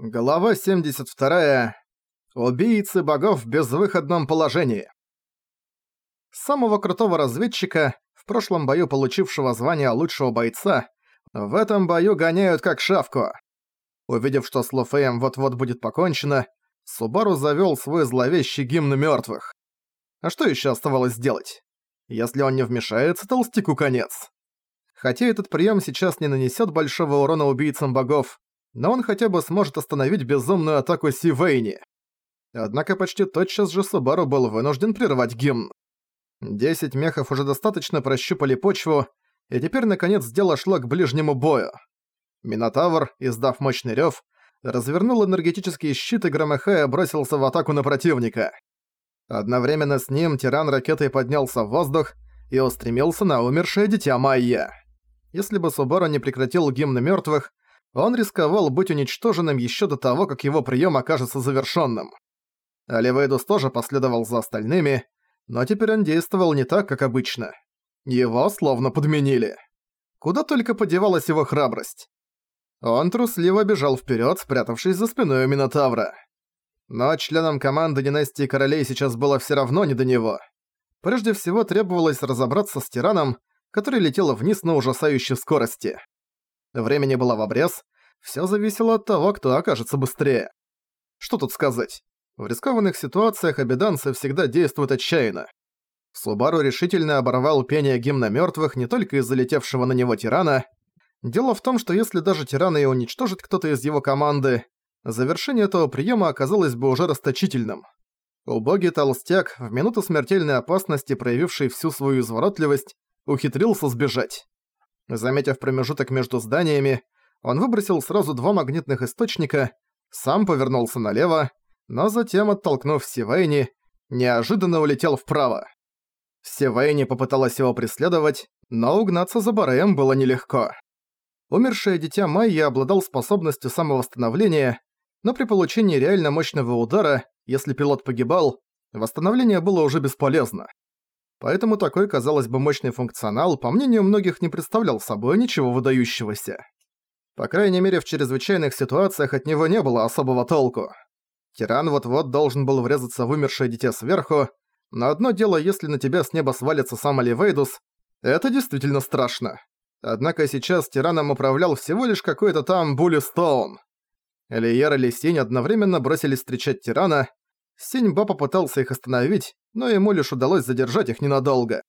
Глава 72. Убийцы богов в безвыходном положении. Самого крутого разведчика, в прошлом бою получившего звание лучшего бойца, в этом бою гоняют как шавку. Увидев, что с Лофеем вот-вот будет покончено, Субару завёл свой зловещий гимн мёртвых. А что ещё оставалось сделать? Если он не вмешается, толстяку конец. Хотя этот приём сейчас не нанесёт большого урона убийцам богов, но он хотя бы сможет остановить безумную атаку Сивейни. Однако почти тотчас же Субару был вынужден прервать гимн. Десять мехов уже достаточно прощупали почву, и теперь наконец дело шло к ближнему бою. Минотавр, издав мощный рёв, развернул энергетический щит и громыхая бросился в атаку на противника. Одновременно с ним тиран ракетой поднялся в воздух и устремился на умершее дитя Майя. Если бы Субару не прекратил гимн мёртвых, он рисковал быть уничтоженным еще до того, как его прием окажется завершенным. Оливейдус тоже последовал за остальными, но теперь он действовал не так, как обычно. Его словно подменили. Куда только подевалась его храбрость. Он трусливо бежал вперед, спрятавшись за спиной у Минотавра. Но членам команды династии королей сейчас было все равно не до него. Прежде всего требовалось разобраться с тираном, который летел вниз на ужасающей скорости. Времени было в обрез, всё зависело от того, кто окажется быстрее. Что тут сказать? В рискованных ситуациях обеданцы всегда действуют отчаянно. Субару решительно оборвал пение гимна мёртвых не только из залетевшего на него тирана. Дело в том, что если даже тирана и уничтожит кто-то из его команды, завершение этого приема оказалось бы уже расточительным. Убогий толстяк, в минуту смертельной опасности проявивший всю свою изворотливость, ухитрился сбежать. Заметив промежуток между зданиями, он выбросил сразу два магнитных источника, сам повернулся налево, но затем, оттолкнув Сивейни, неожиданно улетел вправо. Сивейни попыталась его преследовать, но угнаться за Бареем было нелегко. Умершее дитя Майя обладал способностью самовосстановления, но при получении реально мощного удара, если пилот погибал, восстановление было уже бесполезно. Поэтому такой, казалось бы, мощный функционал, по мнению многих, не представлял собой ничего выдающегося. По крайней мере, в чрезвычайных ситуациях от него не было особого толку. Тиран вот-вот должен был врезаться в умершее дитя сверху, но одно дело, если на тебя с неба свалится сам Оливейдус, это действительно страшно. Однако сейчас тираном управлял всего лишь какой-то там Булли Стоун. Элиер и Лисинь одновременно бросились встречать тирана, Синьба попытался их остановить, но ему лишь удалось задержать их ненадолго.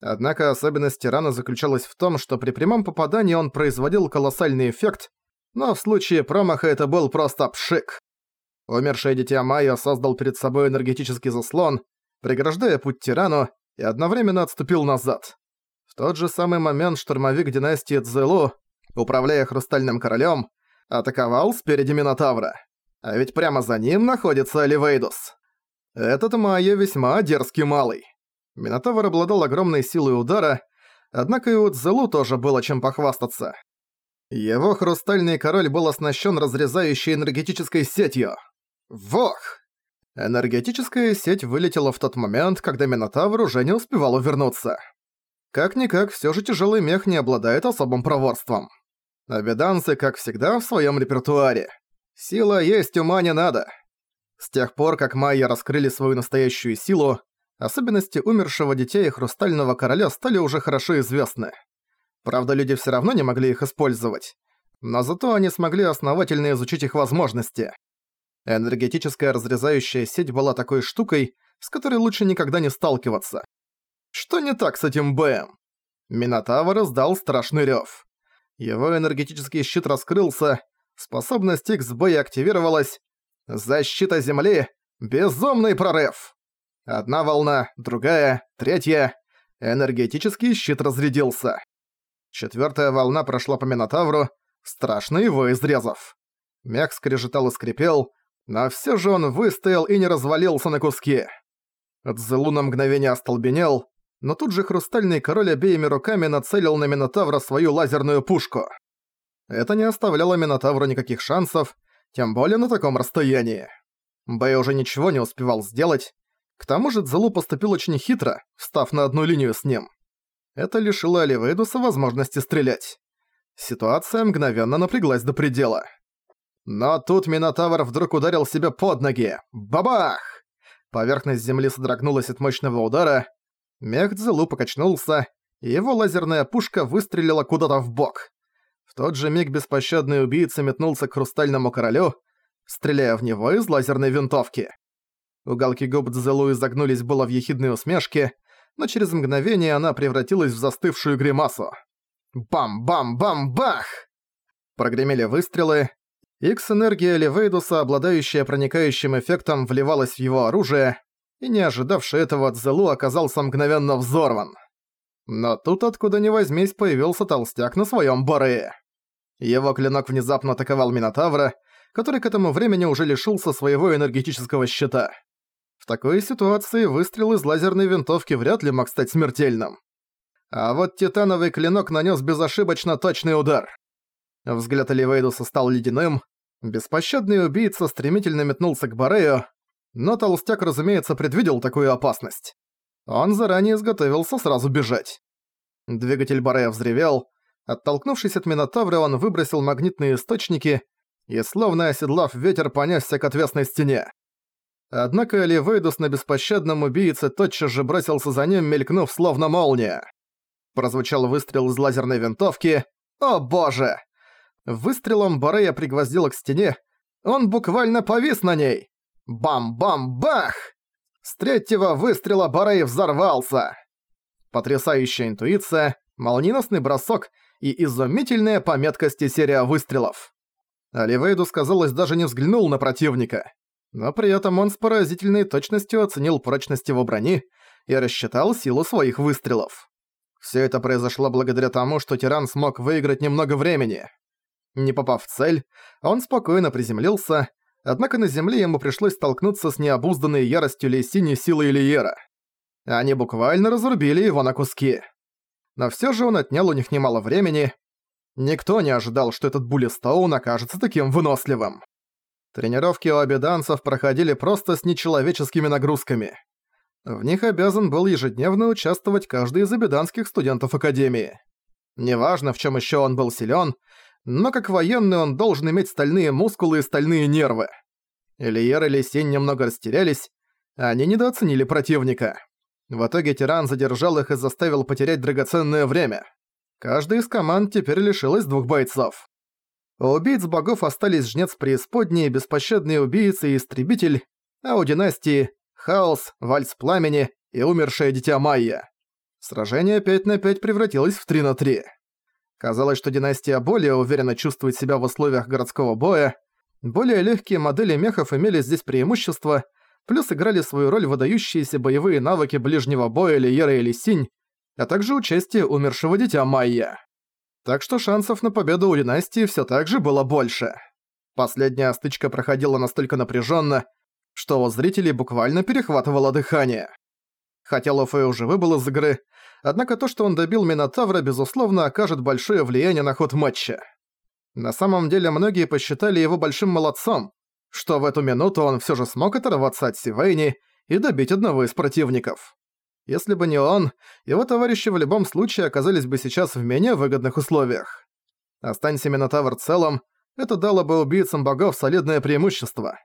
Однако особенность тирана заключалась в том, что при прямом попадании он производил колоссальный эффект, но в случае промаха это был просто пшик. Умершее дитя Майя создал перед собой энергетический заслон, преграждая путь тирану, и одновременно отступил назад. В тот же самый момент штурмовик династии Цзэлу, управляя Хрустальным Королем, атаковал спереди Минотавра. А ведь прямо за ним находится Оливейдус. Этот Майя весьма дерзкий малый. Минотавр обладал огромной силой удара, однако и у Цзелу тоже было чем похвастаться. Его хрустальный король был оснащен разрезающей энергетической сетью. Вох! Энергетическая сеть вылетела в тот момент, когда Минотавр уже не успевал увернуться. Как-никак, все же тяжелый мех не обладает особым проворством. Авиданцы, как всегда, в своем репертуаре. Сила есть, ума не надо. С тех пор, как майя раскрыли свою настоящую силу, особенности умершего детей и Хрустального Короля стали уже хорошо известны. Правда, люди все равно не могли их использовать. Но зато они смогли основательно изучить их возможности. Энергетическая разрезающая сеть была такой штукой, с которой лучше никогда не сталкиваться. Что не так с этим БМ? Минотавр издал страшный рёв. Его энергетический щит раскрылся, Способность XB активировалась. Защита Земли. Безумный прорыв. Одна волна, другая, третья. Энергетический щит разрядился. Четвертая волна прошла по Минотавру, страшно его изрезав. Мех скрежетал и скрипел, но все же он выстоял и не развалился на куски. Цзелу на мгновение остолбенел, но тут же Хрустальный Король обеими руками нацелил на Минотавра свою лазерную пушку. Это не оставляло Минотавру никаких шансов, тем более на таком расстоянии. Бэй уже ничего не успевал сделать. К тому же Цзелу поступил очень хитро, встав на одну линию с ним. Это лишило Оливейдуса возможности стрелять. Ситуация мгновенно напряглась до предела. Но тут Минотавр вдруг ударил себя под ноги. Бабах! Поверхность земли содрогнулась от мощного удара. Мех Цзэлу покачнулся, и его лазерная пушка выстрелила куда-то в бок. Тот же миг беспощадный убийца метнулся к Хрустальному Королю, стреляя в него из лазерной винтовки. Уголки губ Цзэлу изогнулись было в ехидной усмешке, но через мгновение она превратилась в застывшую гримасу. Бам-бам-бам-бах! Прогремели выстрелы. Икс-энергия Левейдуса, обладающая проникающим эффектом, вливалась в его оружие, и не ожидавший этого Цзэлу оказался мгновенно взорван. Но тут откуда ни возьмись появился толстяк на своем баре. Его клинок внезапно атаковал Минотавра, который к этому времени уже лишился своего энергетического щита. В такой ситуации выстрел из лазерной винтовки вряд ли мог стать смертельным. А вот титановый клинок нанес безошибочно точный удар. Взгляд Эливейдуса стал ледяным. Беспощадный убийца стремительно метнулся к Барею, но толстяк, разумеется, предвидел такую опасность. Он заранее изготовился сразу бежать. Двигатель Барея взревел. Оттолкнувшись от Минотавра, он выбросил магнитные источники и, словно оседлав ветер, понесся к отвесной стене. Однако Эливейдус на беспощадном убийце тотчас же бросился за ним, мелькнув словно молния. Прозвучал выстрел из лазерной винтовки. О боже! Выстрелом Борея пригвоздила к стене. Он буквально повис на ней. Бам-бам-бах! С третьего выстрела Борей взорвался. Потрясающая интуиция, молниеносный бросок и изумительная по меткости серия выстрелов. Оливейдус, казалось, даже не взглянул на противника. Но при этом он с поразительной точностью оценил прочность его брони и рассчитал силу своих выстрелов. Все это произошло благодаря тому, что тиран смог выиграть немного времени. Не попав в цель, он спокойно приземлился, однако на земле ему пришлось столкнуться с необузданной яростью Лейсини силой Ильера. Они буквально разрубили его на куски. Но все же он отнял у них немало времени. Никто не ожидал, что этот Булли Стоун окажется таким выносливым. Тренировки у обеданцев проходили просто с нечеловеческими нагрузками. В них обязан был ежедневно участвовать каждый из абиданских студентов Академии. Неважно, в чем еще он был силен, но как военный он должен иметь стальные мускулы и стальные нервы. Ильер и Лисень немного растерялись, они недооценили противника. В итоге тиран задержал их и заставил потерять драгоценное время. Каждая из команд теперь лишилась двух бойцов. У убийц богов остались жнец преисподней, беспощадный убийца и истребитель, а у династии хаос, вальс пламени и умершее дитя Майя. Сражение 5 на 5 превратилось в 3 на 3. Казалось, что династия более уверенно чувствует себя в условиях городского боя, более легкие модели мехов имели здесь преимущество, плюс играли свою роль выдающиеся боевые навыки ближнего боя Лиера или Синь, а также участие умершего дитя Майя. Так что шансов на победу у династии всё так же было больше. Последняя стычка проходила настолько напряженно, что у зрителей буквально перехватывало дыхание. Хотя Лофей уже выбыл из игры, однако то, что он добил Минотавра, безусловно, окажет большое влияние на ход матча. На самом деле многие посчитали его большим молодцом, что в эту минуту он всё же смог оторваться от Сивейни и добить одного из противников. Если бы не он, его товарищи в любом случае оказались бы сейчас в менее выгодных условиях. Останься Минотавр целым, это дало бы убийцам богов солидное преимущество.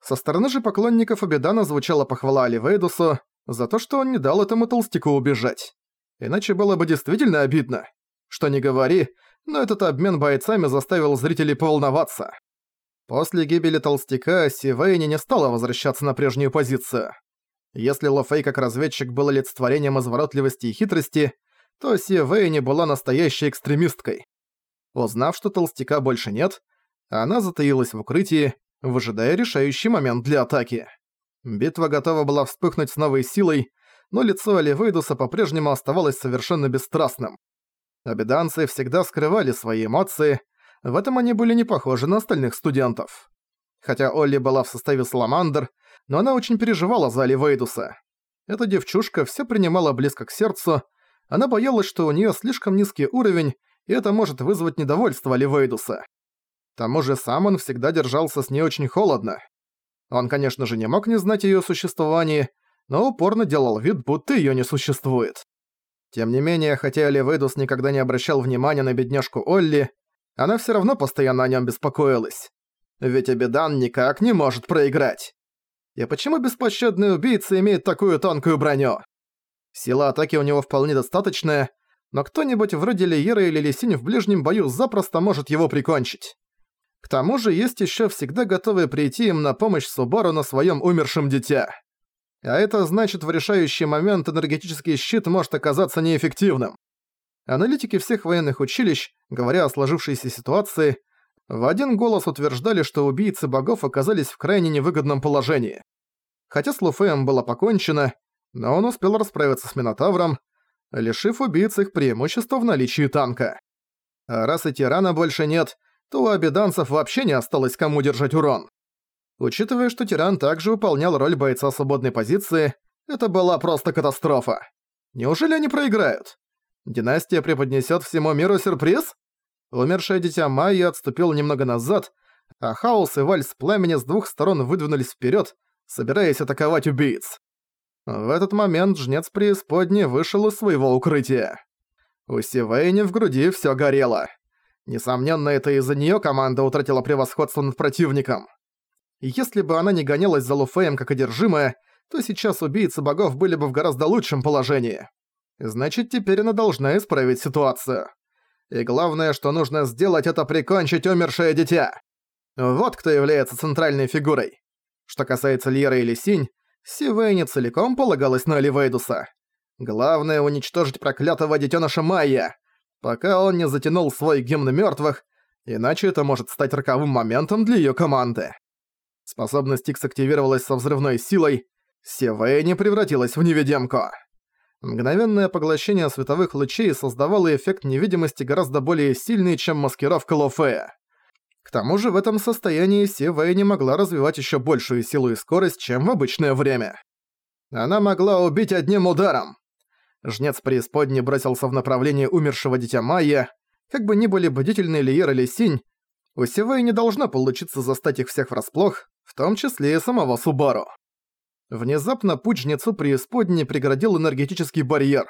Со стороны же поклонников Абидана звучала похвала Оливейдусу за то, что он не дал этому толстяку убежать. Иначе было бы действительно обидно. Что не говори, но этот обмен бойцами заставил зрителей поволноваться. После гибели толстяка Сивейни не стала возвращаться на прежнюю позицию. Если Лофей как разведчик был олицетворением изворотливости и хитрости, то Сивейни была настоящей экстремисткой. Узнав, что толстяка больше нет, она затаилась в укрытии, выжидая решающий момент для атаки. Битва готова была вспыхнуть с новой силой, но лицо Оливейдуса по-прежнему оставалось совершенно бесстрастным. Обеданцы всегда скрывали свои эмоции, в этом они были не похожи на остальных студентов. Хотя Олли была в составе Саламандр, но она очень переживала за Оливейдуса. Эта девчушка все принимала близко к сердцу, она боялась, что у нее слишком низкий уровень, и это может вызвать недовольство Оливейдуса тому же сам он всегда держался с ней очень холодно. Он, конечно же, не мог не знать о её существовании, но упорно делал вид, будто её не существует. Тем не менее, хотя Оливейдус никогда не обращал внимания на бедняжку Олли, она всё равно постоянно о нём беспокоилась. Ведь Абидан никак не может проиграть. И почему беспощадный убийца имеет такую тонкую броню? Сила атаки у него вполне достаточная, но кто-нибудь вроде Лиера или Лисинь в ближнем бою запросто может его прикончить. К тому же есть еще всегда готовые прийти им на помощь Субару на своем умершем дитя. А это значит, в решающий момент энергетический щит может оказаться неэффективным. Аналитики всех военных училищ, говоря о сложившейся ситуации, в один голос утверждали, что убийцы богов оказались в крайне невыгодном положении. Хотя с Луфеем было покончено, но он успел расправиться с Минотавром, лишив убийц их преимущества в наличии танка. А раз и тирана больше нет, то у обеданцев вообще не осталось кому держать урон. Учитывая, что тиран также выполнял роль бойца свободной позиции, это была просто катастрофа. Неужели они проиграют? Династия преподнесет всему миру сюрприз? Умершее дитя Майи отступил немного назад, а Хаос и Вальс Пламени с двух сторон выдвинулись вперед, собираясь атаковать убийц. В этот момент жнец преисподней вышел из своего укрытия. У Сивейни в груди всё горело. Несомненно, это из-за неё команда утратила превосходство над противником. И если бы она не гонялась за Луфеем как одержимая, то сейчас убийцы богов были бы в гораздо лучшем положении. Значит, теперь она должна исправить ситуацию. И главное, что нужно сделать, это прикончить умершее дитя. Вот кто является центральной фигурой. Что касается Льера или Синь, Сивейни целиком полагалась на Оливейдуса. Главное уничтожить проклятого детёныша Майя, пока он не затянул свой гимн мёртвых, иначе это может стать роковым моментом для её команды. Способность Икс активировалась со взрывной силой, Сивейни превратилась в невидимку. Мгновенное поглощение световых лучей создавало эффект невидимости гораздо более сильный, чем маскировка Лофея. К тому же в этом состоянии Сивэй не могла развивать еще большую силу и скорость, чем в обычное время. Она могла убить одним ударом. Жнец преисподней бросился в направлении умершего дитя Майя. Как бы ни были бдительны Лиер или Синь, у Сивэй не должно получиться застать их всех врасплох, в том числе и самого Субару. Внезапно путь жнецу преисподней преградил энергетический барьер.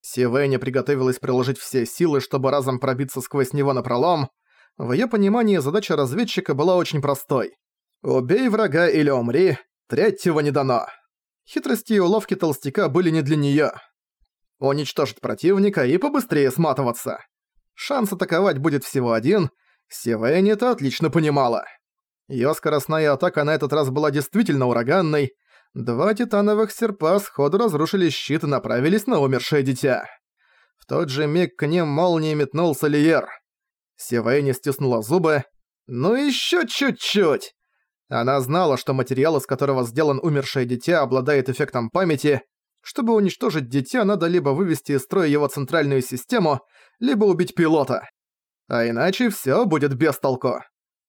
Сивэй не приготовилась приложить все силы, чтобы разом пробиться сквозь него напролом, в её понимании задача разведчика была очень простой. «Убей врага или умри, третьего не дано». Хитрости и уловки толстяка были не для неё. Уничтожить противника и побыстрее сматываться. Шанс атаковать будет всего один, Сивэйн это отлично понимала. Её скоростная атака на этот раз была действительно ураганной. Два титановых серпа сходу разрушили щит и направились на умершее дитя. В тот же миг к ним молнией метнулся Лиер — Сивейни стиснула зубы. «Ну ещё чуть-чуть!» Она знала, что материал, из которого сделан умершее дитя, обладает эффектом памяти. Чтобы уничтожить дитя, надо либо вывести из строя его центральную систему, либо убить пилота. А иначе всё будет без толку.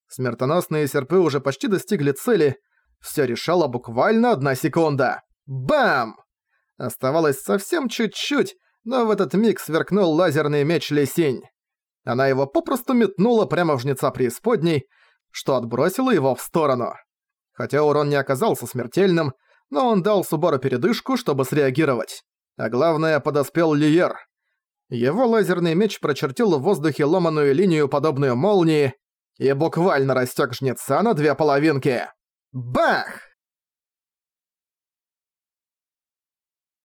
Смертоносные серпы уже почти достигли цели. Всё решала буквально одна секунда. Бам! Оставалось совсем чуть-чуть, но в этот миг сверкнул лазерный меч Лесинь. Она его попросту метнула прямо в жнеца преисподней, что отбросило его в сторону. Хотя урон не оказался смертельным, но он дал Субару передышку, чтобы среагировать. А главное, подоспел Лиер. Его лазерный меч прочертил в воздухе ломаную линию, подобную молнии, и буквально растек жнеца на две половинки. Бах!